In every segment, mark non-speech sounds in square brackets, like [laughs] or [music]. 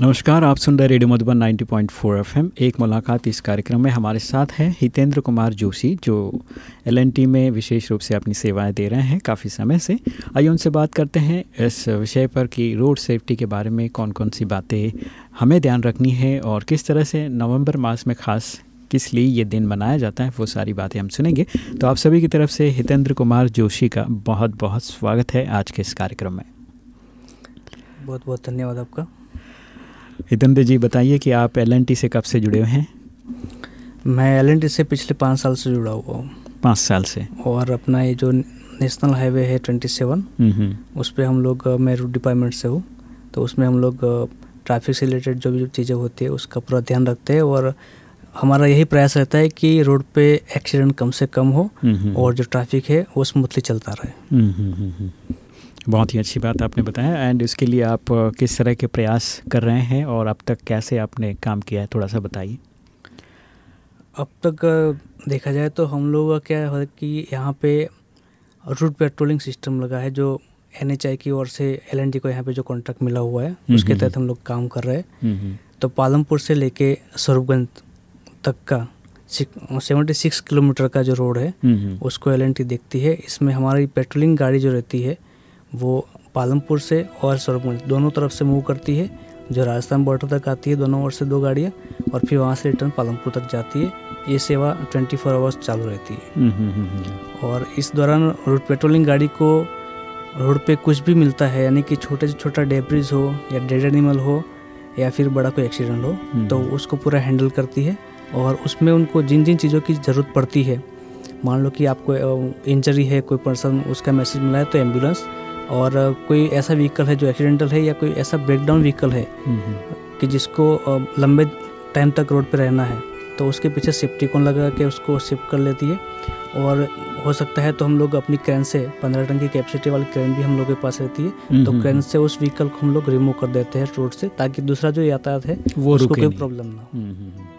नमस्कार, आप सुन रहे रेडियो मधुबन 90.4 एफएम। एक मुलाकात इस कार्यक्रम में हमारे साथ हैं हितेंद्र कुमार जोशी, जो एल में विशेष रूप से अपनी सेवाएँ दे रहे हैं काफ़ी समय से। आइए उनसे बात करते हैं इस विषय पर कि रोड सेफ्टी के बारे में कौन कौन सी बातें हमें ध्यान रखनी है और किस तरह से नवंबर मास में ख़ास किस लिए ये दिन मनाया जाता है, वो सारी बातें हम सुनेंगे। तो आप सभी की तरफ़ से हितेंद्र कुमार जोशी का बहुत बहुत स्वागत है आज के इस कार्यक्रम में। बहुत बहुत धन्यवाद आपका। हितेंद्र जी बताइए कि आप एलएनटी से कब से जुड़े हुए हैं? मैं एलएनटी से पिछले पाँच साल से जुड़ा हुआ हूँ। पाँच साल से? और अपना ये जो नेशनल हाईवे है ट्वेंटी सेवन उस पर हम लोग मैं रूट डिपार्टमेंट से हूँ। तो उसमें हम लोग ट्रैफ़िक से रिलेटेड जो भी चीज़ें होती है उसका पूरा ध्यान रखते हैं। और हमारा यही प्रयास रहता है कि रोड पे एक्सीडेंट कम से कम हो और जो ट्रैफ़िक है वो स्मूथली चलता रहे। बहुत ही अच्छी बात आपने बताया एंड इसके लिए आप किस तरह के प्रयास कर रहे हैं और अब तक कैसे आपने काम किया है थोड़ा सा बताइए। अब तक देखा जाए तो हम लोग का क्या है कि यहाँ पे रूट पेट्रोलिंग सिस्टम लगा है जो एनएचआई की ओर से एल को यहाँ पे जो कॉन्ट्रैक्ट मिला हुआ है उसके तहत हम लोग काम कर रहे हैं। तो पालमपुर से लेके स्वरूपगंज तक का सेवेंटी सिक्स किलोमीटर का जो रोड है उसको एलएनटी देखती है। इसमें हमारी पेट्रोलिंग गाड़ी जो रहती है वो पालमपुर से और स्वरूपगंज दोनों तरफ़ से मूव करती है। जो राजस्थान बॉर्डर तक आती है दोनों ओर से दो गाड़ियाँ और फिर वहाँ से रिटर्न पालमपुर तक जाती है। ये सेवा 24 फोर आवर्स चालू रहती है। हम्म, हम्म, हम्म, और इस दौरान रोड पेट्रोलिंग गाड़ी को रोड पे कुछ भी मिलता है यानी कि छोटे से छोटा डेब्रिज हो या डेड एनिमल हो या फिर बड़ा कोई एक्सीडेंट हो तो उसको पूरा हैंडल करती है। और उसमें उनको जिन जिन चीज़ों की ज़रूरत पड़ती है मान लो कि आपको इंजरी है कोई पर्सन उसका मैसेज मिला है तो एंबुलेंस और कोई ऐसा व्हीकल है जो एक्सीडेंटल है या कोई ऐसा ब्रेकडाउन व्हीकल है कि जिसको लंबे टाइम तक रोड पर रहना है तो उसके पीछे सेफ्टी कौन लगा के उसको शिफ्ट कर लेती है। और हो सकता है तो हम लोग अपनी क्रेन से पंद्रह टन की कैपेसिटी वाली क्रेन भी हम लोग के पास रहती है तो क्रेन से उस व्हीकल को हम लोग रिमूव कर देते हैं रोड से ताकि दूसरा जो यातायात है वो उसको कोई प्रॉब्लम ना हो।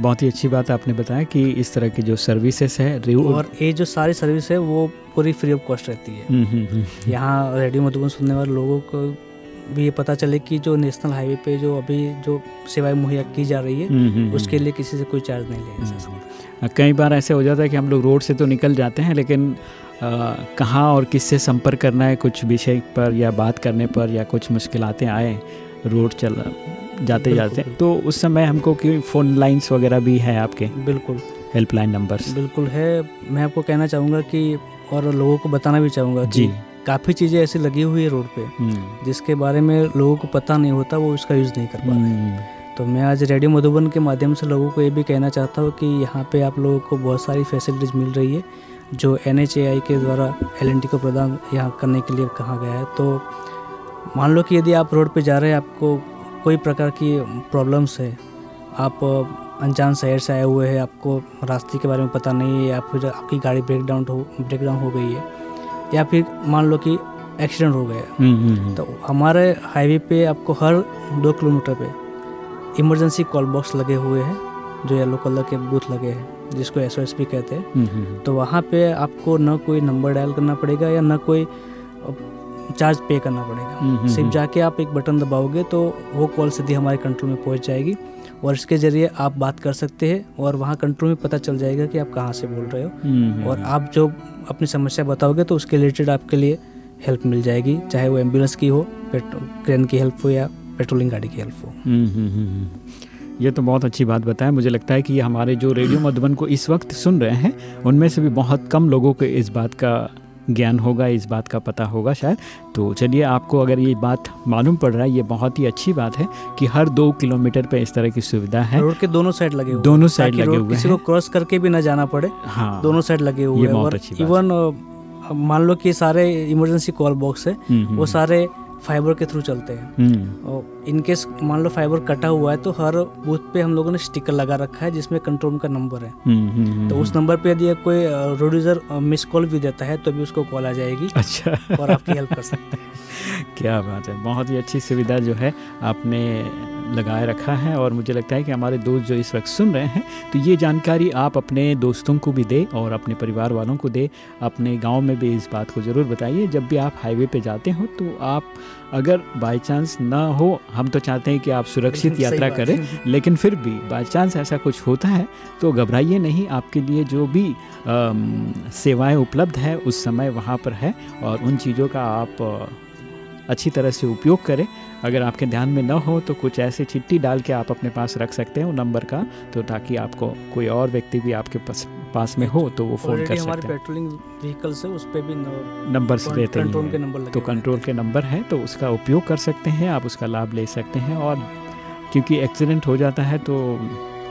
बहुत ही अच्छी बात आपने बताया कि इस तरह की जो सर्विसेज़ है और ये जो सारी सर्विस है वो पूरी फ्री ऑफ़ कॉस्ट रहती है। हम्म, हम्म, हम्म, यहाँ रेडियो मधुबन सुनने वाले लोगों को भी ये पता चले कि जो नेशनल हाईवे पे जो अभी जो सेवाएँ मुहैया की जा रही है उसके लिए किसी से कोई चार्ज नहीं लिया जा सकता। कई बार ऐसे हो जाता है कि हम लोग रोड से तो निकल जाते हैं लेकिन कहाँ और किससे संपर्क करना है कुछ विषय पर या बात करने पर या कुछ मुश्किलातें आए रोड चल जाते जाते तो उस समय हमको कि फ़ोन लाइंस वगैरह भी है आपके? बिल्कुल। हेल्पलाइन नंबर्स बिल्कुल है। मैं आपको कहना चाहूँगा कि और लोगों को बताना भी चाहूँगा जी। काफ़ी चीज़ें ऐसी लगी हुई है रोड पे हम्म। जिसके बारे में लोगों को पता नहीं होता वो उसका यूज़ नहीं कर पा रहे हम्म। तो मैं आज रेडियो मधुबन के माध्यम से लोगों को ये भी कहना चाहता हूँ कि यहाँ पे आप लोगों को बहुत सारी फैसिलिटीज़ मिल रही है जो NHAI के द्वारा एल को प्रदान यहाँ करने के लिए कहा गया है। तो मान लो कि यदि आप रोड पर जा रहे हैं आपको कोई प्रकार की प्रॉब्लम्स है? आप अनजान शहर से आए हुए हैं आपको रास्ते के बारे में पता नहीं है या फिर आपकी गाड़ी ब्रेक डाउन हो ब्रेक डाउन हो गई है या फिर मान लो कि एक्सीडेंट हो गया। हम्म, हम्म, हम्म। तो हमारे हाईवे पे आपको हर दो किलोमीटर पे इमरजेंसी कॉल बॉक्स लगे हुए हैं जो येलो कलर के बूथ लगे हैं जिसको एस भी कहते हैं। तो वहाँ पे आपको न कोई नंबर डायल करना पड़ेगा या न कोई चार्ज पे करना पड़ेगा। हम्म, हम्म, सिर्फ़ हम्म। जाके आप एक बटन दबाओगे तो वो कॉल सीधी हमारे कंट्रोल में पहुँच जाएगी और इसके ज़रिए आप बात कर सकते हैं और वहाँ कंट्रोल में पता चल जाएगा कि आप कहाँ से बोल रहे हो। और आप जो अपनी समस्या बताओगे तो उसके रिलेटेड आपके लिए हेल्प मिल जाएगी चाहे वो एंबुलेंस की हो क्रेन की हेल्प हो या पेट्रोलिंग गाड़ी की हेल्प हो। ये तो बहुत अच्छी बात बताएँ मुझे लगता है कि ये हमारे जो रेडियो मधुबन को इस वक्त सुन रहे हैं उनमें से भी बहुत कम लोगों को इस बात का ज्ञान होगा इस बात का पता होगा शायद। तो चलिए आपको अगर ये बात मालूम पड़ रहा है ये बहुत ही अच्छी बात है कि हर दो किलोमीटर पे इस तरह की सुविधा है। रोड के दोनों साइड लगे हुए दोनों साइड लगे हुए किसी को क्रॉस करके भी ना जाना पड़े। हाँ। दोनों साइड लगे हुए इवन मान लो कि सारे इमरजेंसी कॉल बॉक्स है हम्म, हम्म, वो हम्म। सारे फाइबर के थ्रू चलते हैं। हम्म। और इनकेस मान लो फाइबर कटा हुआ है तो हर बूथ पे हम लोगों ने स्टिकर लगा रखा है जिसमें कंट्रोल का नंबर है। हम्म, हम्म, तो उस नंबर पे यदि कोई रोड्यूजर मिस कॉल भी देता है तो भी उसको कॉल आ जाएगी। अच्छा। और आपकी हेल्प कर सकते हैं। [laughs] क्या बात है बहुत ही अच्छी सुविधा जो है आपने लगाए रखा है और मुझे लगता है कि हमारे दोस्त जो इस वक्त सुन रहे हैं तो ये जानकारी आप अपने दोस्तों को भी दें और अपने परिवार वालों को दें। अपने गाँव में भी इस बात को ज़रूर बताइए जब भी आप हाईवे पे जाते हो तो आप अगर बाई चांस ना हो हम तो चाहते हैं कि आप सुरक्षित [laughs] यात्रा करें [laughs] लेकिन फिर भी बाई चांस ऐसा कुछ होता है तो घबराइए नहीं आपके लिए जो भी सेवाएँ उपलब्ध है उस समय वहाँ पर है और उन चीज़ों का आप अच्छी तरह से उपयोग करें। अगर आपके ध्यान में न हो तो कुछ ऐसे चिट्ठी डाल के आप अपने पास रख सकते हैं वो नंबर का तो ताकि आपको कोई और व्यक्ति भी आपके पास पास में हो तो वो फ़ोन कर सकते हैं। पेट्रोलिंग व्हीकल से उस पर भी नंबर से रहते हैं के नंबर तो कंट्रोल के नंबर है तो उसका उपयोग कर सकते हैं आप उसका लाभ ले सकते हैं और क्योंकि एक्सीडेंट हो जाता है तो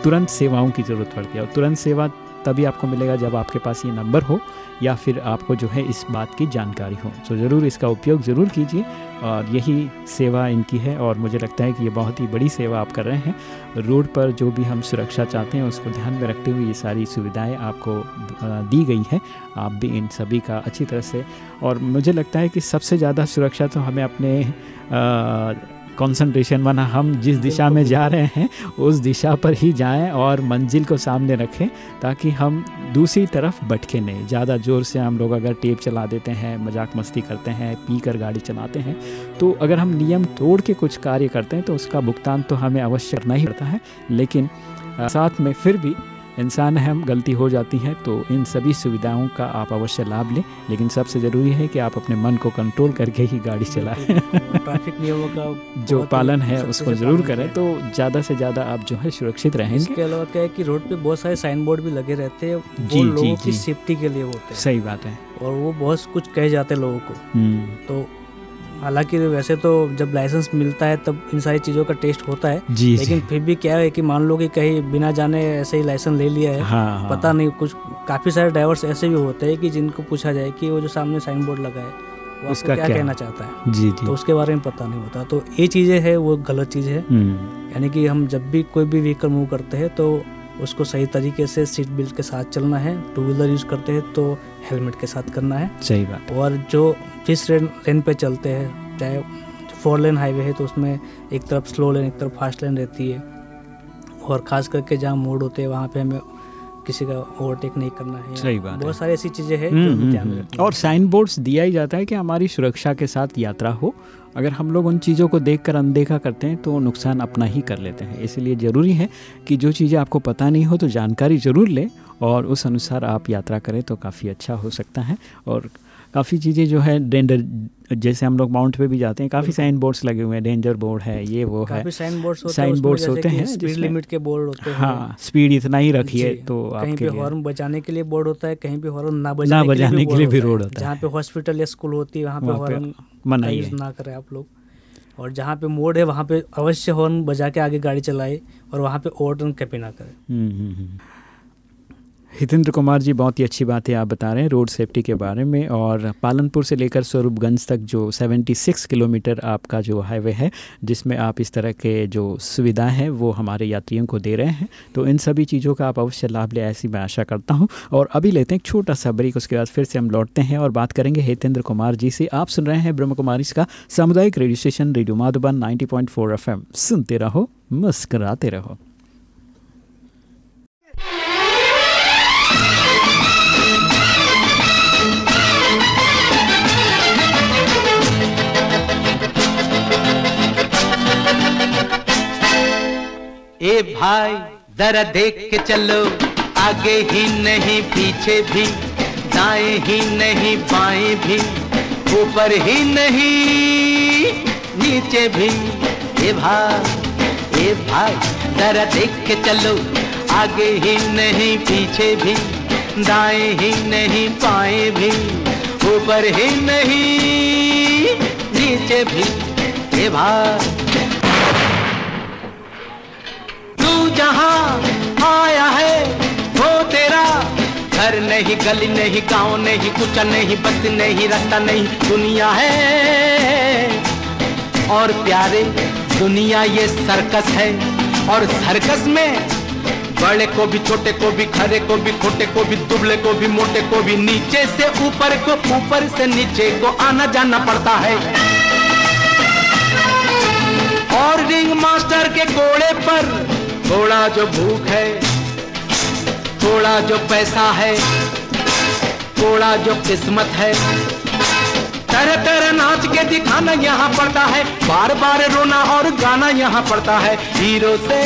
तुरंत सेवाओं की ज़रूरत पड़ती है और तुरंत सेवा तभी आपको मिलेगा जब आपके पास ये नंबर हो या फिर आपको जो है इस बात की जानकारी हो। तो ज़रूर इसका उपयोग ज़रूर कीजिए और यही सेवा इनकी है और मुझे लगता है कि ये बहुत ही बड़ी सेवा आप कर रहे हैं। रोड पर जो भी हम सुरक्षा चाहते हैं उसको ध्यान में रखते हुए ये सारी सुविधाएँ आपको दी गई हैं। आप भी इन सभी का अच्छी तरह से और मुझे लगता है कि सबसे ज़्यादा सुरक्षा तो हमें अपने आ, कंसंट्रेशन बना हम जिस दिशा में जा रहे हैं उस दिशा पर ही जाएँ और मंजिल को सामने रखें ताकि हम दूसरी तरफ़ भटके नहीं। ज़्यादा ज़ोर से हम लोग अगर टेप चला देते हैं मज़ाक मस्ती करते हैं पी कर गाड़ी चलाते हैं तो अगर हम नियम तोड़ के कुछ कार्य करते हैं तो उसका भुगतान तो हमें अवश्य करना ही पड़ता है। लेकिन साथ में फिर भी इंसान है हम गलती हो जाती है तो इन सभी सुविधाओं का आप अवश्य लाभ लें। लेकिन सबसे ज़रूरी है कि आप अपने मन को कंट्रोल करके ही गाड़ी चलाएँ। ट्रैफ़िक नियमों का [laughs] जो पालन है उसको ज़रूर करें तो ज़्यादा से ज़्यादा आप जो है सुरक्षित रहेंगे। इसके अलावा क्या है कि रोड पे बहुत सारे साइन बोर्ड भी लगे रहते हैं जी लोगों की सेफ्टी के लिए होते हैं। सही बात है। और वो बहुत कुछ कहे जाते हैं लोगों को। हम्म। तो हालाँकि वैसे तो जब लाइसेंस मिलता है तब इन सारी चीज़ों का टेस्ट होता है। जी लेकिन फिर भी क्या है कि मान लो कि कहीं बिना जाने ऐसे ही लाइसेंस ले लिया है हाँ, हाँ, पता नहीं कुछ काफ़ी सारे ड्राइवर्स ऐसे भी होते हैं कि जिनको पूछा जाए कि वो जो सामने साइन बोर्ड लगा है वो उसका क्या, क्या? कहना चाहता है। जी जी। तो उसके बारे में पता नहीं होता। तो ये चीज़ें है वो गलत चीज़ है। हम्म। यानी कि हम जब भी कोई भी व्हीकल मूव करते हैं तो उसको सही तरीके से सीट बेल्ट के साथ चलना है टू व्हीलर यूज़ करते हैं तो हेलमेट के साथ करना है। सही बात। और जो जिस लेन पे चलते हैं चाहे फोर लेन हाईवे है तो उसमें एक तरफ़ स्लो लेन एक तरफ़ फास्ट लेन रहती है। और ख़ास करके जहाँ मोड़ होते हैं वहाँ पे हमें किसी का ओवरटेक नहीं करना है। सही बात बहुत सारी ऐसी चीज़ें हैं जो हम्म, ध्यान हम्म, हम्म। और साइन बोर्ड्स दिया ही जाता है कि हमारी सुरक्षा के साथ यात्रा हो। अगर हम लोग उन चीज़ों को देखकर अनदेखा करते हैं तो नुकसान अपना ही कर लेते हैं। इसलिए ज़रूरी है कि जो चीज़ें आपको पता नहीं हो तो जानकारी ज़रूर लें और उस अनुसार आप यात्रा करें तो काफ़ी अच्छा हो सकता है। और काफ़ी चीज़ें जो है डेंडर जैसे हम लोग माउंट पे भी जाते हैं काफ़ी साइन बोर्ड्स लगे हुए हैं डेंजर बोर्ड है ये वो है। साइन बोर्ड्स होते साइन बोर्ड्स होते हैं स्पीड लिमिट के बोर्ड होते हैं। हाँ स्पीड इतना ही रखिए तो कहीं पे हॉर्न बजाने के लिए बोर्ड होता है कहीं पे हॉर्न ना बजाने, ना बजाने के लिए भी रोड होता है। जहाँ पे हॉस्पिटल या स्कूल होती है वहाँ पे हॉर्न मना यूज़ ना करें आप लोग। और जहाँ पे मोड़ है वहाँ पे अवश्य हॉर्न बजा के आगे गाड़ी चलाए और वहाँ पे ओवर कभी ना करें। हम्म, हम्म, हम्म। हितेंद्र कुमार जी, बहुत ही अच्छी बात है आप बता रहे हैं रोड सेफ्टी के बारे में और पालनपुर से लेकर स्वरूपगंज तक जो 76 किलोमीटर आपका जो हाईवे है, जिसमें आप इस तरह के जो सुविधा हैं, वो हमारे यात्रियों को दे रहे हैं। तो इन सभी चीज़ों का आप अवश्य लाभ ले, ऐसी मैं आशा करता हूँ। और अभी लेते हैं छोटा सा ब्रेक, उसके बाद फिर से हम लौटते हैं और बात करेंगे हितेंद्र कुमार जी से। आप सुन रहे हैं ब्रह्म कुमारी का सामुदायिक radio station, radio Madhuban ninety point सुनते रहो, मुस्कराते रहो। ए भाई, जरा देख के चलो। आगे ही नहीं, पीछे भी। दाएँ ही नहीं, बाएँ भी। ऊपर ही नहीं, नीचे भी। ए भाई ए भाई, जरा देख के चलो। आगे ही नहीं, पीछे भी। दाएँ ही नहीं, बाएँ भी। ऊपर ही नहीं, नीचे भी। ए भाई जहाँ आया है वो तेरा। घर नहीं, गली नहीं, गाँव नहीं कुछ नहीं, बस नहीं, रास्ता नहीं, दुनिया है। और प्यारे, दुनिया ये सर्कस है। और सर्कस में बड़े को भी, छोटे को भी खरे को भी, खोटे को भी, दुबले को भी, मोटे को भी, नीचे से ऊपर को, ऊपर से नीचे को आना जाना पड़ता है। और रिंग मास्टर के कोड़े पर थोड़ा जो भूख है, थोड़ा जो पैसा है, थोड़ा जो किस्मत है। तरह तरह नाच के दिखाना यहाँ पड़ता है, बार बार रोना और गाना यहाँ पड़ता है। हीरो से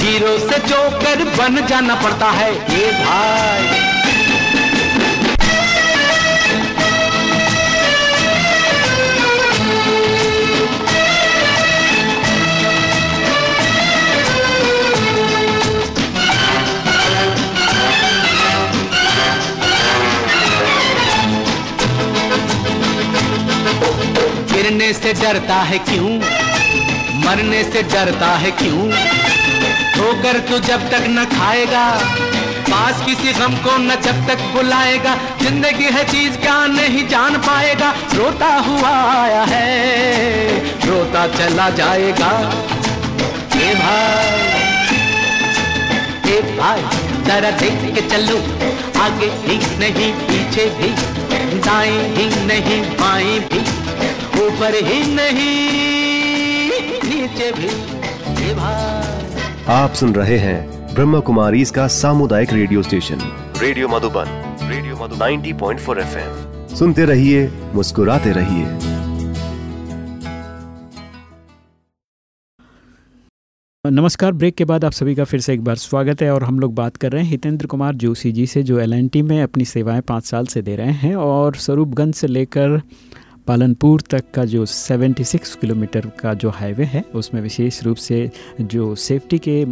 हीरो से जोकर बन जाना पड़ता है। ये भाई। गिरने से डरता है क्यों? मरने से डरता है क्यों? ठोकर तू जब तक न खाएगा, पास किसी गम को न जब तक बुलाएगा, ज़िंदगी है चीज़ क्या नहीं जान पाएगा। रोता हुआ आया है, रोता चला जाएगा। ए भाई ए भाई, जरा देख के चलो, आगे ही नहीं, पीछे भी, दाएँ ही नहीं, बाएँ भी। ऊपर ही नहीं नीचे भी आप सुन रहे हैं ब्रह्म कुमारी इसका सामुदायिक radio station radio Madhuban radio Madhu 90.4 FM. सुनते रहिए मुस्कुराते रहिए। नमस्कार ब्रेक के बाद आप सभी का फिर से एक बार स्वागत है और हम लोग बात कर रहे हैं हितेंद्र कुमार जोशी जी से जो एलएनटी में अपनी सेवाएँ पाँच साल से दे रहे हैं और स्वरूपगंज से लेकर पालनपुर तक का जो 76 किलोमीटर का जो हाईवे है, उसमें विशेष रूप से जो सेफ्टी के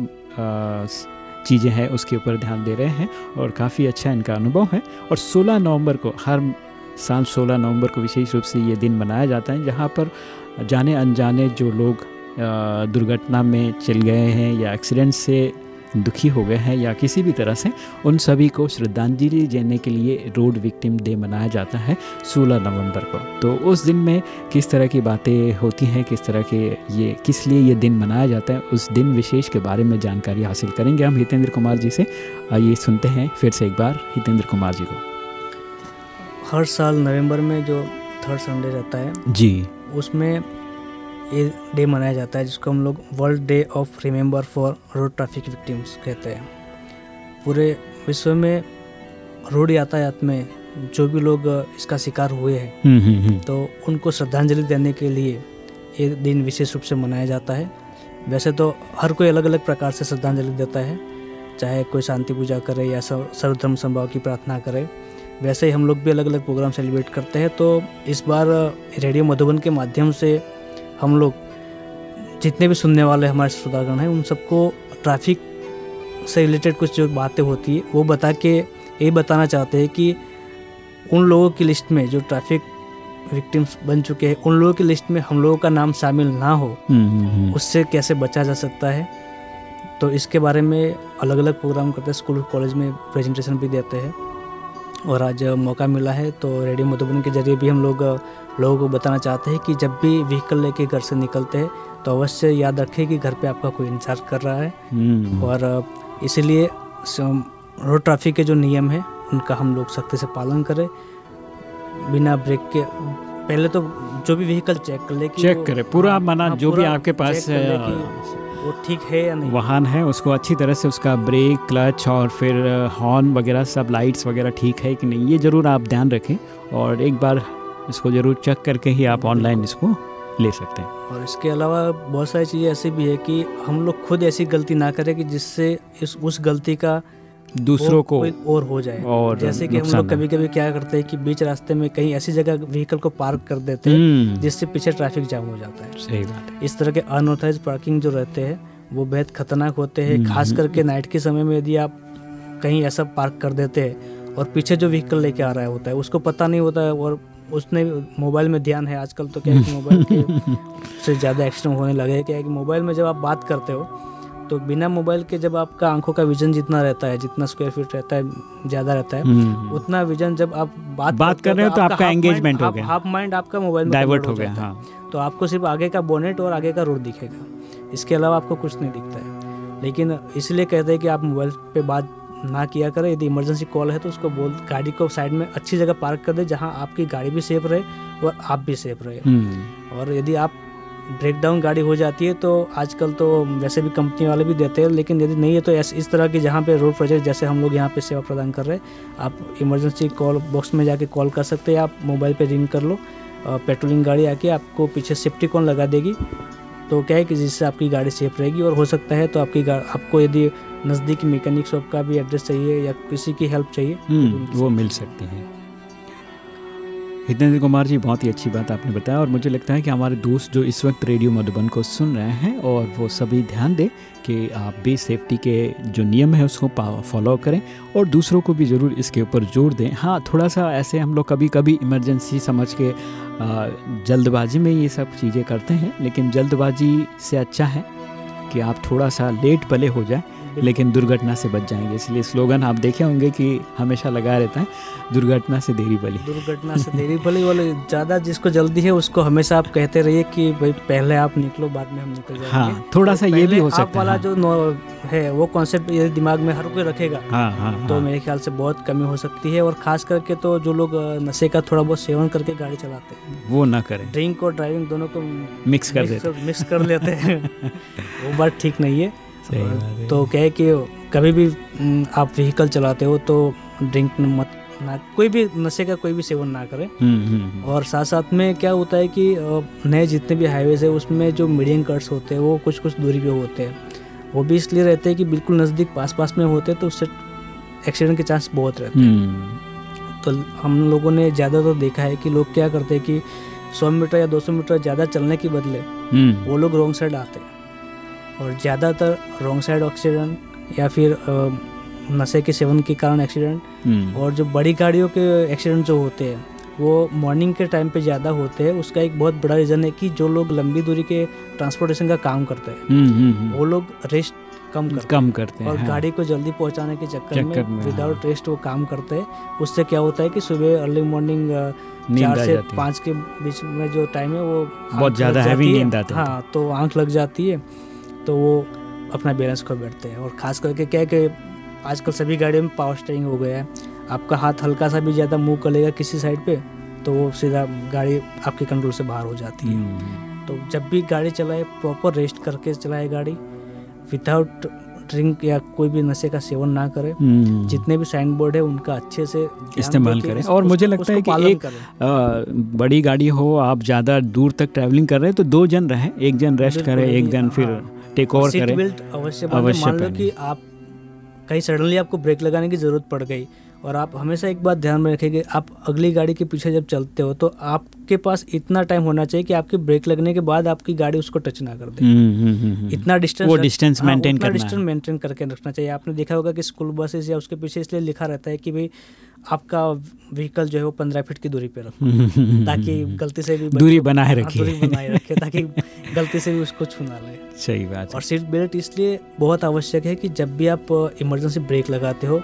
चीज़ें हैं, उसके ऊपर ध्यान दे रहे हैं और काफ़ी अच्छा इनका अनुभव है। और 16 नवंबर को, हर साल 16 नवंबर को विशेष रूप से ये दिन मनाया जाता है, जहाँ पर जाने अनजाने जो लोग दुर्घटना में चल गए हैं या एक्सीडेंट से दुखी हो गए हैं या किसी भी तरह से उन सभी को श्रद्धांजलि देने के लिए रोड विक्टिम डे मनाया जाता है 16 नवंबर को। तो उस दिन में किस तरह की बातें होती हैं किस तरह के ये किस लिए ये दिन मनाया जाता है उस दिन विशेष के बारे में जानकारी हासिल करेंगे हम हितेंद्र कुमार जी से। आइए सुनते हैं फिर से एक बार हितेंद्र कुमार जी को। हर साल नवंबर में जो थर्ड संडे रहता है जी। उसमें ये डे मनाया जाता है जिसको हम लोग world day of remember for road traffic victims कहते हैं। पूरे विश्व में रोड यातायात में जो भी लोग इसका शिकार हुए हैं हम्म, हम्म, हम्म। तो उनको श्रद्धांजलि देने के लिए ये दिन विशेष रूप से मनाया जाता है। वैसे तो हर कोई अलग अलग प्रकार से श्रद्धांजलि देता है चाहे कोई शांति पूजा करे या सर्वधर्म संभाव की प्रार्थना करे। वैसे ही हम लोग भी अलग अलग प्रोग्राम सेलिब्रेट करते हैं तो इस बार रेडियो मधुबन के माध्यम से हम लोग जितने भी सुनने वाले हमारे श्रोतागण हैं उन सबको ट्रैफ़िक से रिलेटेड कुछ जो बातें होती है वो बता के ये बताना चाहते हैं कि उन लोगों की लिस्ट में जो ट्रैफ़िक विक्टिम्स बन चुके हैं उन लोगों की लिस्ट में हम लोगों का नाम शामिल ना हो उससे कैसे बचा जा सकता है? तो इसके बारे में अलग अलग प्रोग्राम करते हैं स्कूल कॉलेज में प्रेजेंटेशन भी देते हैं। और आज मौका मिला है तो रेडियो मधुबन के ज़रिए भी हम लोग लोगों को बताना चाहते हैं कि जब भी व्हीकल लेके घर से निकलते हैं तो अवश्य याद रखें कि घर पे आपका कोई इंतज़ार कर रहा है। हम्म। और इसलिए रोड ट्रैफ़िक के जो नियम हैं उनका हम लोग सख्ती से पालन करें। बिना ब्रेक के पहले तो जो भी व्हीकल चेक कर ले चेक करें। पूरा मना हाँ, जो भी आपके पास वो ठीक है या नहीं। वाहन है उसको अच्छी तरह से उसका ब्रेक क्लच और फिर हॉर्न वगैरह सब लाइट्स वगैरह ठीक है कि नहीं ये ज़रूर आप ध्यान रखें। और एक बार इसको ज़रूर चेक करके ही आप ऑनलाइन इसको ले सकते हैं। और इसके अलावा बहुत सारी चीज़ें ऐसी भी है कि हम लोग खुद ऐसी गलती ना करें कि जिससे इस उस गलती का दूसरों को और हो जाए। और जैसे कि हम लोग कभी कभी क्या करते हैं कि बीच रास्ते में कहीं ऐसी जगह व्हीकल को पार्क कर देते हैं हम्म। जिससे पीछे ट्रैफ़िक जाम हो जाता है। सही बात है। इस तरह के अनऑथराइज पार्किंग जो रहते हैं वो बेहद खतरनाक होते हैं। हम्म, खास करके नाइट के समय में यदि आप कहीं ऐसा पार्क कर देते हैं और पीछे जो व्हीकल लेके आ रहा होता है उसको पता नहीं होता है और उसने मोबाइल में ध्यान है आजकल तो क्या है कि मोबाइल के [laughs] से ज़्यादा एक्सीडेंट होने लगे क्या है कि मोबाइल में जब आप बात करते हो तो बिना मोबाइल के जब आपका आँखों का विजन जितना रहता है जितना स्क्वायर फीट रहता है ज़्यादा रहता है हम्म। उतना विजन जब आप बात बात कर रहे हो तो आपका एंगेजमेंट हो गया। हाफ़ माइंड आपका मोबाइल में डाइवर्ट हो गया हाँ। तो आपको सिर्फ़ आगे का बोनेट और आगे का रोड दिखेगा। इसके अलावा आपको कुछ नहीं दिखता है। लेकिन इसलिए कहते हैं कि आप मोबाइल पे बात ना किया करें। यदि इमरजेंसी कॉल है तो उसको बोल गाड़ी को साइड में अच्छी जगह पार्क कर दे जहाँ आपकी गाड़ी भी सेफ़ रहे और आप भी सेफ़ रहे। हम्म। और यदि आप ब्रेक डाउन गाड़ी हो जाती है तो आजकल तो वैसे भी कंपनी वाले भी देते हैं लेकिन यदि नहीं है तो ऐसे इस तरह की जहाँ पे रोड प्रोजेक्ट जैसे हम लोग यहाँ पे सेवा प्रदान कर रहे हैं आप इमरजेंसी कॉल बॉक्स में जाके कॉल कर सकते हैं आप मोबाइल पे रिंग कर लो पेट्रोलिंग गाड़ी आके आपको पीछे सेफ्टी कॉन लगा देगी। तो क्या है कि जिससे आपकी गाड़ी सेफ़ रहेगी और हो सकता है तो आपकी आपको यदि नज़दीकी मैकेनिक शॉप का भी एड्रेस चाहिए या किसी की हेल्प चाहिए हम्म, वो मिल सकती है। हितेंद्र कुमार जी, बहुत ही अच्छी बात आपने बताया और मुझे लगता है कि हमारे दोस्त जो इस वक्त रेडियो मधुबन को सुन रहे हैं और वो सभी ध्यान दें कि आप भी सेफ्टी के जो नियम है उसको फॉलो करें और दूसरों को भी ज़रूर इसके ऊपर ज़ोर दें। हाँ थोड़ा सा ऐसे हम लोग कभी कभी इमरजेंसी समझ के जल्दबाजी में ये सब चीज़ें करते हैं, लेकिन जल्दबाजी से अच्छा है कि आप थोड़ा सा लेट भले हो जाए। लेकिन दुर्घटना से बच जाएँगे। इसलिए स्लोगन आप देखे होंगे कि हमेशा लगा रहता है दुर्घटना से देरी भली। दुर्घटना से देरी भली वाले ज़्यादा जिसको जल्दी है उसको हमेशा आप कहते रहिए कि भाई पहले आप निकलो बाद में हम निकल जाएँगे। हाँ थोड़ा सा ये भी हो सकता वाला हाँ। जो है वो कॉन्सेप्ट ये दिमाग में हर कोई रखेगा। हाँ, हाँ, तो हाँ. मेरे ख्याल से बहुत कमी हो सकती है और खास करके तो जो लोग नशे का थोड़ा बहुत सेवन करके गाड़ी चलाते हैं। वो ना करें। ड्रिंक और ड्राइविंग दोनों को मिक्स कर देते मिक्स कर लेते हैं। [laughs] वो बात ठीक नहीं है। तो क्या है। कि कभी भी आप व्हीकल चलाते हो तो ड्रिंक मत ना कोई भी नशे का कोई भी सेवन ना करें। हम्म, हम्म, हम्म। और साथ साथ में क्या होता है कि नए जितने भी हाईवेज है उसमें जो मीडियम कट्स होते हैं वो कुछ कुछ दूरी पे होते हैं। वो भी इसलिए रहते हैं कि बिल्कुल नज़दीक पास पास में होते हैं तो उससे एक्सीडेंट के चांस बहुत रहते हैं। तो हम लोगों ने ज़्यादा तो देखा है कि लोग क्या करते हैं कि सौ मीटर या दो सौ मीटर ज़्यादा चलने के बदले वो लोग रॉन्ग साइड आते हैं। और ज़्यादातर रॉन्ग साइड एक्सीडेंट या फिर नशे के सेवन के कारण एक्सीडेंट हम्म। और जो बड़ी गाड़ियों के एक्सीडेंट जो होते हैं वो मॉर्निंग के टाइम पे ज़्यादा होते हैं। उसका एक बहुत बड़ा रीज़न है कि जो लोग लंबी दूरी के ट्रांसपोर्टेशन का काम करते हैं हम्म, हम्म, वो लोग रेस्ट कम करते कम करते हैं और हाँ। गाड़ी को जल्दी पहुँचाने के चक्कर में, में विदाउट हाँ। रेस्ट वो काम करते हैं। उससे क्या होता है कि सुबह अर्ली मॉर्निंग चार से पाँच के बीच में जो टाइम है वो बहुत ज़्यादा हैवी नींद आती है। हाँ तो आँख लग जाती है। तो वो अपना बैलेंस खो बैठते हैं और ख़ास करके क्या है कि आजकल सभी गाड़ियों में पावर स्टेरिंग हो गया है आपका हाथ हल्का सा भी ज़्यादा मूव कर लेगा किसी साइड पे तो वो सीधा गाड़ी आपके कंट्रोल से बाहर हो जाती है हम्म। तो जब भी गाड़ी चलाए प्रॉपर रेस्ट करके चलाए गाड़ी विदाउट ड्रिंक या कोई भी नशे का सेवन ना करे हम्म। जितने भी साइन बोर्ड है उनका अच्छे से इस्तेमाल करें और मुझे लगता है कि एक आ, बड़ी गाड़ी हो आप ज़्यादा दूर तक ट्रैवलिंग कर रहे हैं तो दो जन रहें एक जन रेस्ट करे एक जन फिर हाँ। टेक ओवर करें। बेल्ट अवश्य अवश्य मान लो कि आप कहीं सडनली आपको ब्रेक लगाने की ज़रूरत पड़ गई और आप हमेशा एक बात ध्यान में रखेंगे आप अगली गाड़ी के पीछे जब चलते हो तो आपके पास इतना टाइम होना चाहिए कि आपकी ब्रेक लगने के बाद आपकी गाड़ी उसको टच ना कर दे। हम्म, हम्म, हम्म, इतना डिस्टेंस वो डिस्टेंस मेंटेन करना डिस्टेंस मेंटेन करके रखना चाहिए। आपने देखा होगा कि स्कूल बसेस या उसके पीछे इसलिए लिखा रहता है कि भाई आपका व्हीकल जो है वो पंद्रह फीट की दूरी पे रखो। [laughs] ताकि गलती से भी दूरी बनाए हाँ, रखे दूरी बनाए रखे ताकि गलती से भी उसको छू ना ले सही बात और सीट बेल्ट इसलिए बहुत आवश्यक है कि जब भी आप इमरजेंसी ब्रेक लगाते हो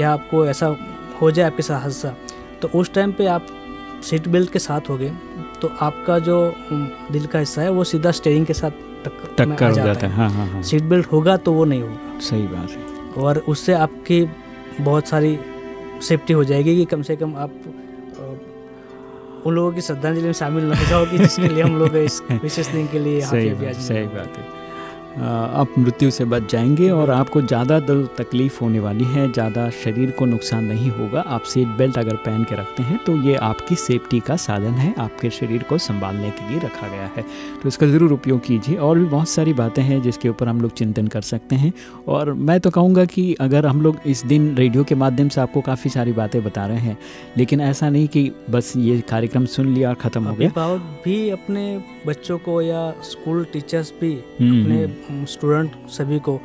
या आपको ऐसा हो जाए आपके साथ हादसा तो उस टाइम पे आप सीट बेल्ट के साथ हो गए तो आपका जो दिल का हिस्सा है वो सीधा स्टेयरिंग के साथ टक्कर हो जाता है। हाँ, हाँ, हाँ. सीट बेल्ट होगा तो वो नहीं होगा। सही बात है। और उससे आपकी बहुत सारी सेफ्टी हो जाएगी कि कम से कम आप उन लोगों की श्रद्धांजलि में शामिल न हो जाओ कि जिसके लिए हम लोग इस विशेष दिन के लिए सही बात, सही बात है। आप मृत्यु से बच जाएँगे और आपको ज़्यादा दर्द तकलीफ़ होने वाली है ज़्यादा शरीर को नुकसान नहीं होगा। आप सीट बेल्ट अगर पहन के रखते हैं तो ये आपकी सेफ्टी का साधन है आपके शरीर को संभालने के लिए रखा गया है। तो इसका ज़रूर उपयोग कीजिए। और भी बहुत सारी बातें हैं जिसके ऊपर हम लोग चिंतन कर सकते हैं। और मैं तो कहूँगा कि अगर हम लोग इस दिन रेडियो के माध्यम से आपको काफ़ी सारी बातें बता रहे हैं लेकिन ऐसा नहीं कि बस ये कार्यक्रम सुन लिया और ख़त्म हो गया। भी अपने बच्चों को या स्कूल टीचर्स भी हम्म, अपने स्टूडेंट सभी को।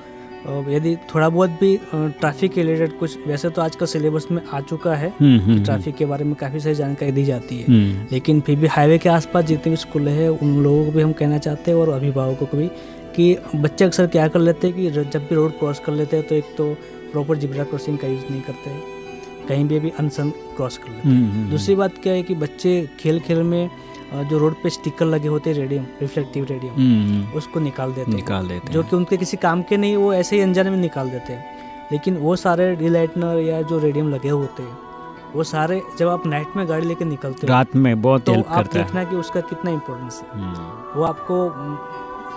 यदि थोड़ा बहुत भी ट्रैफ़िक के रिलेटेड कुछ वैसे तो आजकल सिलेबस में आ चुका है। हम्म, हम्म, ट्रैफ़िक हम्म। के बारे में काफ़ी सारी जानकारी दी जाती है। लेकिन फिर भी हाईवे के आसपास जितने भी स्कूल है उन लोगों को भी हम कहना चाहते हैं और अभिभावकों को भी कि बच्चे अक्सर क्या कर लेते हैं कि जब भी रोड क्रॉस कर लेते हैं तो एक तो प्रॉपर जिब्रा क्रॉसिंग का यूज़ नहीं करते। कहीं भी अभी अनसन क्रॉस कर लेते हैं। दूसरी बात क्या है कि बच्चे खेल खेल में जो रोड पे स्टिकर लगे होते हैं रेडियम रिफ्लेक्टिव रेडियम उसको निकाल देते निकाल देते जो कि उनके किसी काम के नहीं वो ऐसे ही अनजाने में निकाल देते हैं। लेकिन वो सारे रिलाइटनर या जो रेडियम लगे होते हैं वो सारे जब आप नाइट में गाड़ी लेके निकलते हो रात में बहुत तो हेल्प आप करता है। देखना कि उसका कितना इम्पोर्टेंस है। हम्म, वो आपको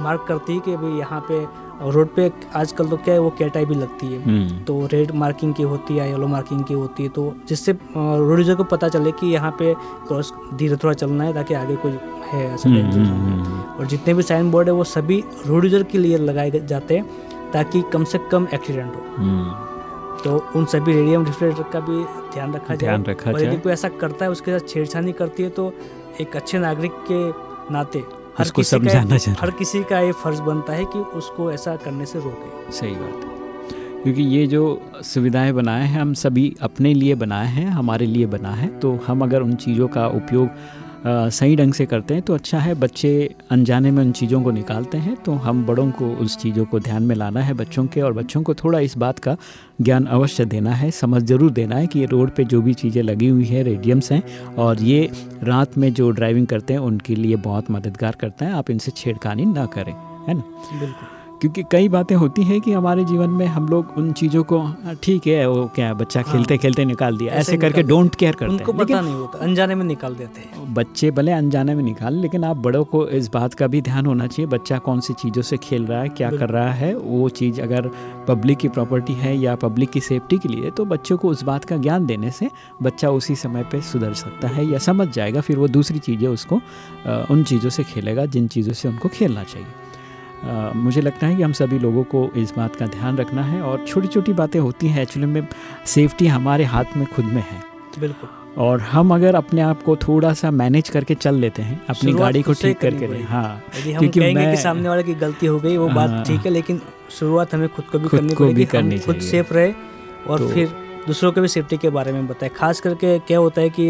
मार्क करती है कि भाई यहाँ पे रोड पे आजकल तो क्या है वो कैटाई भी लगती है। हम्म, तो रेड मार्किंग की होती है येलो मार्किंग की होती है तो जिससे रोड यूज़र को पता चले कि यहाँ पे क्रॉस धीरे थोड़ा चलना है ताकि आगे कोई है ऐसा हम्म, हम्म, नहीं और जितने भी साइन बोर्ड है वो सभी रोड यूज़र के लिए लगाए जाते हैं ताकि कम से कम एक्सीडेंट हो। तो उन सभी रेडियम रिफ्लेक्टर का भी ध्यान रखा जाए। ध्यान रखा और यदि कोई ऐसा करता है उसके साथ छेड़छाड़ी करती है तो एक अच्छे नागरिक के नाते हर उसको समझाना चाहिए। हर किसी का ये फ़र्ज़ बनता है कि उसको ऐसा करने से रोके सही बात है क्योंकि ये जो सुविधाएँ बनाए हैं हम सभी अपने लिए बनाए हैं हमारे लिए बना है तो हम अगर उन चीज़ों का उपयोग सही ढंग से करते हैं तो अच्छा है, बच्चे अनजाने में उन चीज़ों को निकालते हैं तो हम बड़ों को उस चीज़ों को ध्यान में लाना है बच्चों के, और बच्चों को थोड़ा इस बात का ज्ञान अवश्य देना है, समझ ज़रूर देना है कि ये रोड पे जो भी चीज़ें लगी हुई है, रेडियम्स हैं, और ये रात में जो ड्राइविंग करते हैं, उनके लिए बहुत मददगार करता है, आप इनसे छेड़खानी ना करें, है ना? बिल्कुल। क्योंकि कई बातें होती हैं कि हमारे जीवन में हम लोग उन चीज़ों को "हाँ, ठीक है वो क्या है, बच्चा हाँ। खेलते खेलते निकाल दिया। ऐसे ऐसे करके डोंट केयर करते उनको हैं पता नहीं होता अनजाने में निकाल देते हैं। बच्चे भले अनजाने में निकाल लेकिन आप बड़ों को इस बात का भी ध्यान होना चाहिए बच्चा कौन सी चीज़ों से खेल रहा है क्या कर रहा है वो चीज़ अगर पब्लिक की प्रॉपर्टी है या पब्लिक की सेफ्टी के लिए तो बच्चों को उस बात का ज्ञान देने से बच्चा उसी समय पर सुधर सकता है या समझ जाएगा फिर वो दूसरी चीज़ें उसको उन चीज़ों से खेलेगा जिन चीज़ों से उनको खेलना चाहिए। अ, मुझे लगता है कि हम सभी लोगों को इस बात का ध्यान रखना है और छोटी छोटी बातें होती हैं एक्चुअली में सेफ्टी हमारे हाथ में खुद में है। बिल्कुल। और हम अगर अपने आप को थोड़ा सा मैनेज करके चल लेते हैं अपनी गाड़ी को ठीक करके हाँ क्योंकि मैं- कि सामने वाले की गलती हो गई वो हाँ। बात ठीक है लेकिन शुरुआत हमें खुद को भी खुद करनी को भी करनी खुद सेफ़ रहे और तो- फिर दूसरों को भी सेफ्टी के बारे में बताए। खास करके क्या होता है कि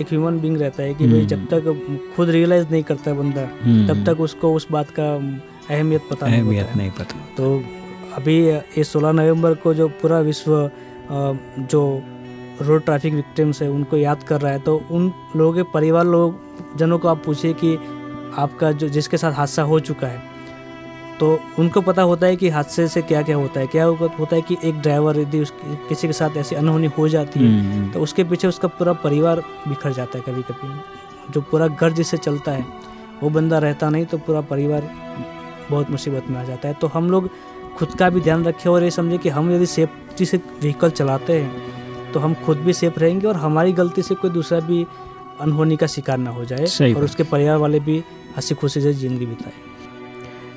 एक ह्यूमन बींग रहता है कि भाई हम्म। जब तक खुद रियलाइज़ नहीं करता बंदा हम्म, तब तक उसको उस बात का अहमियत पता नहीं अहमियत होता है। नहीं पता। तो अभी ये 16 नवंबर को जो पूरा विश्व जो रोड ट्रैफ़िक विक्टिम्स है उनको याद कर रहा है तो उन लोगों के परिवार लोग जनों को आप पूछिए कि आपका जो जिसके साथ हादसा हो चुका है तो उनको पता होता है कि हादसे से क्या क्या होता है। क्या होता है कि एक ड्राइवर यदि किसी के साथ ऐसी अनहोनी हो जाती है हम्म, तो उसके पीछे उसका पूरा परिवार बिखर जाता है कभी कभी जो पूरा घर जिससे चलता है वो बंदा रहता नहीं तो पूरा परिवार बहुत मुसीबत में आ जाता है। तो हम लोग खुद का भी ध्यान रखें और ये समझें कि हम यदि सेफ्टी से व्हीकल चलाते हैं तो हम खुद भी सेफ़ रहेंगे और हमारी गलती से कोई दूसरा भी अनहोनी का शिकार ना हो जाए और उसके परिवार वाले भी हँसी खुशी से ज़िंदगी बिताए।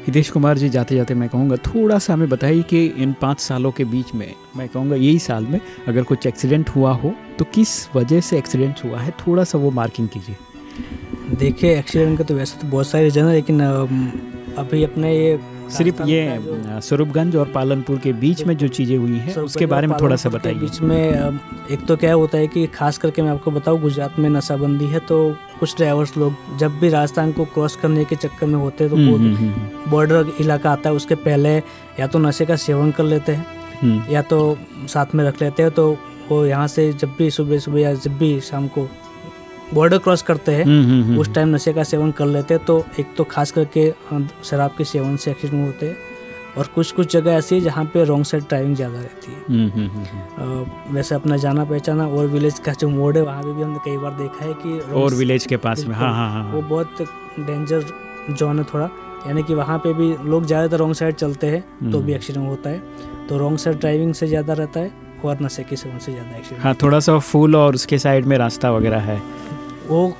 हितेश कुमार जी जाते जाते मैं कहूँगा थोड़ा सा हमें बताइए कि इन पाँच सालों के बीच में मैं कहूँगा यही साल में अगर कुछ एक्सीडेंट हुआ हो तो किस वजह से एक्सीडेंट हुआ है? थोड़ा सा वो मार्किंग कीजिए। देखिए एक्सीडेंट का तो वैसे तो बहुत सारे रीजन है लेकिन अभी अपने ये सिर्फ़ ये स्वरूपगंज और पालनपुर के बीच में जो चीज़ें हुई हैं उसके बारे में थोड़ा सा बताइए। बीच में एक तो क्या होता है कि खास करके मैं आपको बताऊँ गुजरात में नशाबंदी है तो कुछ ड्राइवर्स लोग जब भी राजस्थान को क्रॉस करने के चक्कर में होते हैं तो हम्म, वो हम्म, हम्म, बॉर्डर इलाका आता है उसके पहले या तो नशे का सेवन कर लेते हैं या तो साथ में रख लेते हैं तो वो यहाँ से जब भी सुबह सुबह या जब भी शाम को बॉर्डर क्रॉस करते हैं हम्म, हम्म, हम्म, उस टाइम नशे का सेवन कर लेते हैं तो एक तो खास करके शराब के सेवन से एक्सीडेंट होते हैं और कुछ कुछ जगह ऐसी है जहाँ पे रॉन्ग साइड ड्राइविंग ज़्यादा रहती है। वैसे अपना जाना पहचाना और विलेज का जो मोड है वहाँ पे भी हमने कई बार देखा है कि और विलेज के पास में हाँ हाँ हाँ वो बहुत डेंजर जोन है थोड़ा। यानी कि वहाँ पे भी लोग ज़्यादातर रॉन्ग साइड चलते हैं तो। भी एक्सीडेंट होता है। तो रॉन्ग साइड ड्राइविंग से ज़्यादा रहता है और नशे के सेवन से ज़्यादा एक्सीडेंट हाँ थोड़ा सा फूल और उसके साइड में रास्ता वगैरह है। वो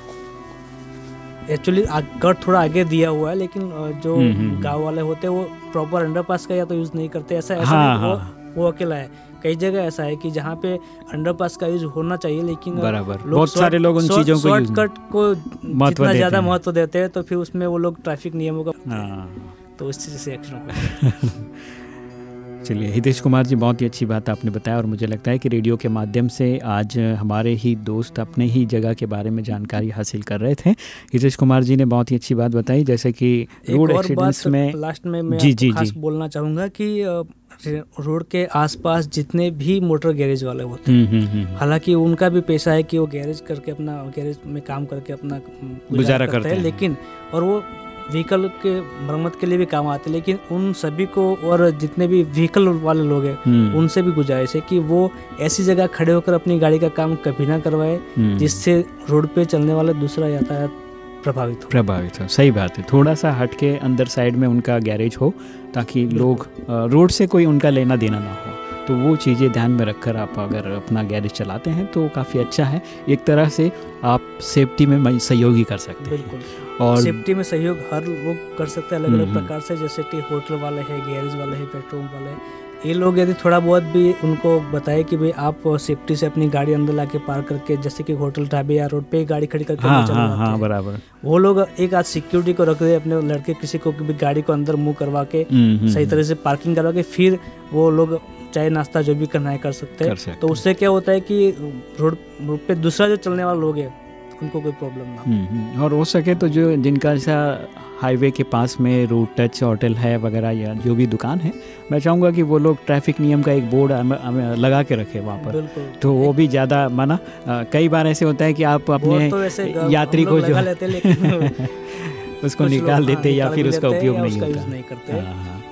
एक्चुअली कर थोड़ा आगे दिया हुआ है लेकिन जो हम्म, हम्म, गाँव वाले होते हैं वो प्रॉपर अंडरपास का या तो यूज़ नहीं करते ऐसा ऐसा हाँ, नहीं, हाँ। वो वो अकेला है। कई जगह ऐसा है कि जहाँ पे अंडरपास का यूज़ होना चाहिए लेकिन बराबर। लोग बहुत सारे लोग उन चीज़ों को शॉर्टकट को जितना ज़्यादा महत्व देते हैं तो फिर उसमें वो लोग ट्रैफ़िक नियमों का हाँ। तो इस चीज़ से एक्शन [laughs] चलिए हितेश कुमार जी बहुत ही अच्छी बात आपने बताया और मुझे लगता है कि रेडियो के माध्यम से आज हमारे ही दोस्त अपने ही जगह के बारे में जानकारी हासिल कर रहे थे हितेश कुमार जी ने बहुत ही अच्छी बात बताई जैसे कि रोड एक्सीडेंट्स में लास्ट में मैं जी, जी, खास जी। बोलना चाहूँगा कि रोड के आसपास जितने भी मोटर गैरेज वाले होते हैं हम्म, हम्म, हम्म, हालाँकि उनका भी पैसा है कि वो गैरेज करके अपना गैरेज में काम करके अपना गुजारा करते हैं। लेकिन और वो व्हीकल के मरम्मत के लिए भी काम आते हैं लेकिन उन सभी को और जितने भी व्हीकल वाले लोग हैं हम्म, उनसे भी गुजारिश है कि वो ऐसी जगह खड़े होकर अपनी गाड़ी का काम कभी ना करवाए हम्म, जिससे रोड पे चलने वाला दूसरा यातायात प्रभावित हो। प्रभावित हो। सही बात है। थोड़ा सा हट के अंदर साइड में उनका गैरेज हो ताकि लोग रोड से कोई उनका लेना देना ना हो। तो वो चीज़ें ध्यान में रखकर आप अगर अपना गैरेज चलाते हैं तो काफ़ी अच्छा है। एक तरह से आप सेफ्टी में सहयोगी कर सकते हैं। और सेफ्टी में सहयोग हर लोग कर सकते हैं अलग अलग। प्रकार से जैसे कि होटल वाले हैं गैरेज वाले हैं पेट्रोल वाले हैं। ये लोग यदि थोड़ा बहुत भी उनको बताए कि भाई आप सेफ्टी से अपनी गाड़ी अंदर लाके पार्क करके जैसे कि होटल ढाबे या रोड पे ही गाड़ी खड़ी करके हाँ हाँ हाँ बराबर। वो लोग एक आध सिक्योरिटी को रख दे अपने लड़के किसी को भी गाड़ी को अंदर मुँह करवा के सही तरह से पार्किंग करवा के फिर वो लोग चाय नाश्ता जो भी करना है कर सकते हैं। तो उससे क्या होता है कि रोड रोड पे दूसरा जो चलने वाले लोग हैं उनको कोई प्रॉब्लम ना हो। हम्म, हम्म, और हो सके तो जो जिनका ऐसा हाईवे के पास में रोड टच होटल है वगैरह या जो भी दुकान है मैं चाहूँगा कि वो लोग ट्रैफ़िक नियम का एक बोर्ड लगा के रखे वहाँ पर। तो वो भी ज़्यादा माना कई बार ऐसे होता है कि आप अपने तो यात्री को जो [laughs] उसको निकाल हाँ, देते या निकाल फिर उसका उपयोग नहीं होता। हाँ, हाँ।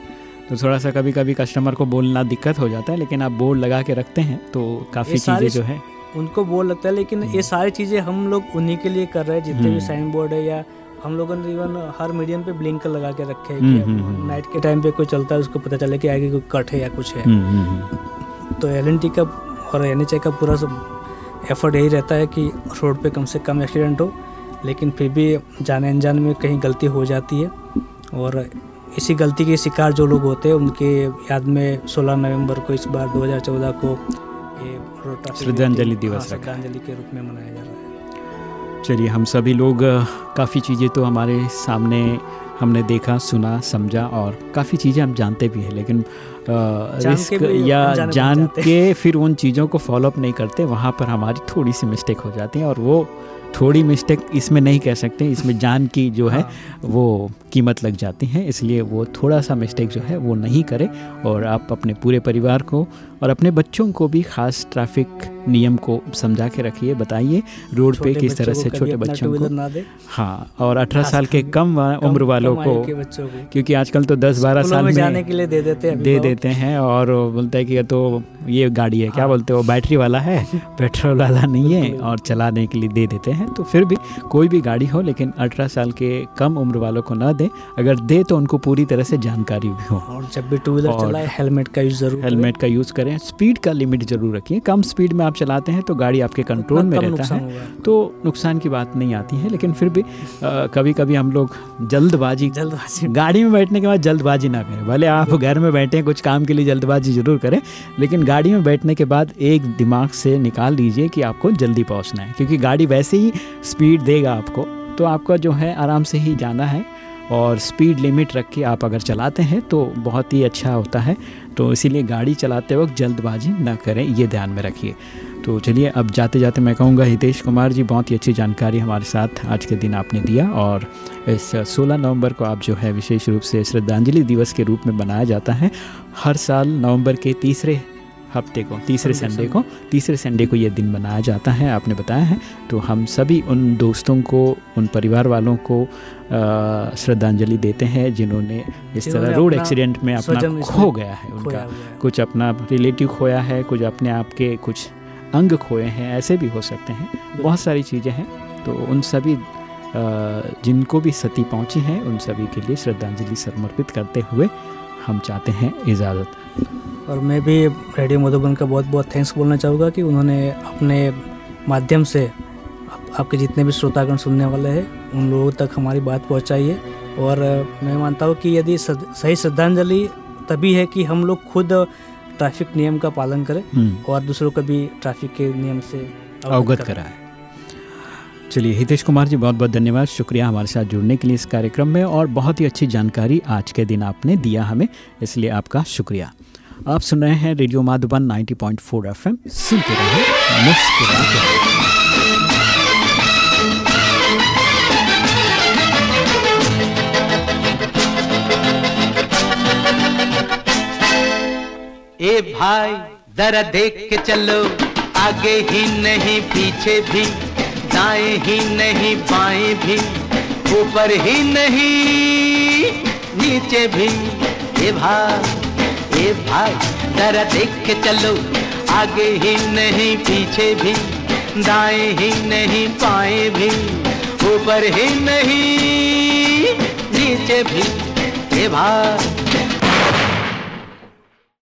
तो थोड़ा सा कभी कभी कस्टमर को बोलना दिक्कत हो जाता है लेकिन आप बोर्ड लगा के रखते हैं तो काफ़ी ये चीज़ें जो है। उनको बोल लगता है लेकिन ये सारी चीज़ें हम लोग उन्हीं के लिए कर रहे हैं जितने भी हम्म। साइन बोर्ड है या हम लोगों ने इवन हर मीडियम पे ब्लिंकर लगा के रखे हैं हम्म, हम्म, हम्म। कि नाइट के टाइम पे कोई चलता है उसको पता चले कि आगे कोई कट है या कुछ है हम्म, हम्म, हम्म। तो एल का और एन का पूरा एफर्ट यही रहता है कि रोड पे कम से कम एक्सीडेंट हो लेकिन फिर भी जाने अनजान में कहीं गलती हो जाती है और इसी गलती के शिकार जो लोग होते हैं उनके याद में 16 नवंबर को इस बार 2014 को ये श्रद्धांजलि हाँ, दिवस श्रद्धांजलि के रूप में मनाया जा रहा है। चलिए हम सभी लोग काफ़ी चीज़ें तो हमारे सामने हमने देखा सुना समझा और काफ़ी चीज़ें हम जानते भी हैं लेकिन रिस्क या जान के फिर उन चीज़ों को फॉलोअप नहीं करते वहाँ पर हमारी थोड़ी सी मिस्टेक हो जाती है और वो थोड़ी मिस्टेक इसमें नहीं कह सकते इसमें जान की जो है हाँ, वो कीमत लग जाती है इसलिए वो थोड़ा सा मिस्टेक जो है वो नहीं करें और आप अपने पूरे परिवार को और अपने बच्चों को भी खास ट्रैफ़िक नियम को समझा के रखिए बताइए रोड पे किस तरह से छोटे बच्चों को? हाँ और 18 खास साल के कम उम्र वालों को क्योंकि आजकल तो 10-12 स्कूलों साल में जाने के लिए दे देते हैं दे देते हैं और बोलते हैं कि ये तो ये गाड़ी है क्या हाँ। बोलते हो बैटरी वाला है? [laughs] पेट्रोल वाला नहीं है और चलाने के लिए दे देते हैं तो फिर भी कोई भी गाड़ी हो लेकिन 18 साल के कम उम्र वालों को ना दे। अगर दे तो उनको पूरी तरह से जानकारी भी हो। और जब भी टू व्हीलर चलाए हेलमेट का यूज़ ज़रूर हेलमेट का यूज़ करें। स्पीड का लिमिट ज़रूर रखिए। कम स्पीड में आप चलाते हैं तो गाड़ी आपके कंट्रोल में रहता है। तो नुकसान की बात नहीं आती है लेकिन फिर भी कभी कभी हम लोग जल्दबाजी जल्दबाजी। गाड़ी में बैठने के बाद जल्दबाजी ना करें। भले आप घर में बैठे कुछ काम के लिए जल्दबाजी ज़रूर करें लेकिन गाड़ी में बैठने के बाद एक दिमाग से निकाल लीजिए कि आपको जल्दी पहुँचना है क्योंकि गाड़ी वैसे ही स्पीड देगा आपको। तो आपका जो है आराम से ही जाना है और स्पीड लिमिट रख के आप अगर चलाते हैं तो बहुत ही अच्छा होता है। तो इसीलिए गाड़ी चलाते वक्त जल्दबाजी ना करें, ये ध्यान में रखिए। तो चलिए, अब जाते जाते मैं कहूँगा, हितेश कुमार जी, बहुत ही अच्छी जानकारी हमारे साथ आज के दिन आपने दिया और इस 16 नवंबर को आप जो है, विशेष रूप से श्रद्धांजलि दिवस के रूप में मनाया जाता है। हर साल नवंबर के तीसरे हफ़्ते को तीसरे संडे को तीसरे संडे को ये दिन मनाया जाता है आपने बताया है। तो हम सभी उन दोस्तों को उन परिवार वालों को श्रद्धांजलि देते हैं जिन्होंने इस तरह रोड एक्सीडेंट में अपना खो गया है उनका। कुछ अपना रिलेटिव खोया है कुछ अपने आप के कुछ अंग खोए हैं ऐसे भी हो सकते हैं। बहुत सारी चीज़ें हैं। तो उन सभी जिनको भी सती पहुँची हैं उन सभी के लिए श्रद्धांजलि समर्पित करते हुए हम चाहते हैं इजाज़त। और मैं भी रेडियो मधुबन का बहुत बहुत थैंक्स बोलना चाहूँगा कि उन्होंने अपने माध्यम से आप, आपके जितने भी श्रोतागण सुनने वाले हैं उन लोगों तक हमारी बात पहुँचाई है। और मैं मानता हूँ कि यदि सद- सही श्रद्धांजलि तभी है कि हम लोग खुद ट्रैफ़िक नियम का पालन करें और दूसरों को भी ट्रैफ़िक के नियम से अवगत कराए। चलिए, हितेश कुमार जी बहुत बहुत धन्यवाद। शुक्रिया हमारे साथ जुड़ने के लिए इस कार्यक्रम में और बहुत ही अच्छी जानकारी आज के दिन आपने दिया हमें, इसलिए आपका शुक्रिया। आप सुन रहे हैं रेडियो माधुबन 90.4 एफएम। सुनते रहिए। ए भाई, जरा देख के चलो, आगे ही नहीं, पीछे भी। दाएँ ही नहीं बाएँ भी, ऊपर ही नहीं, नीचे भी। ए भाई ए भाई जरा देख के चलो, आगे ही नहीं, पीछे भी। दाएँ ही नहीं पाए भी, ऊपर ही नहीं, नीचे भी। ए भाई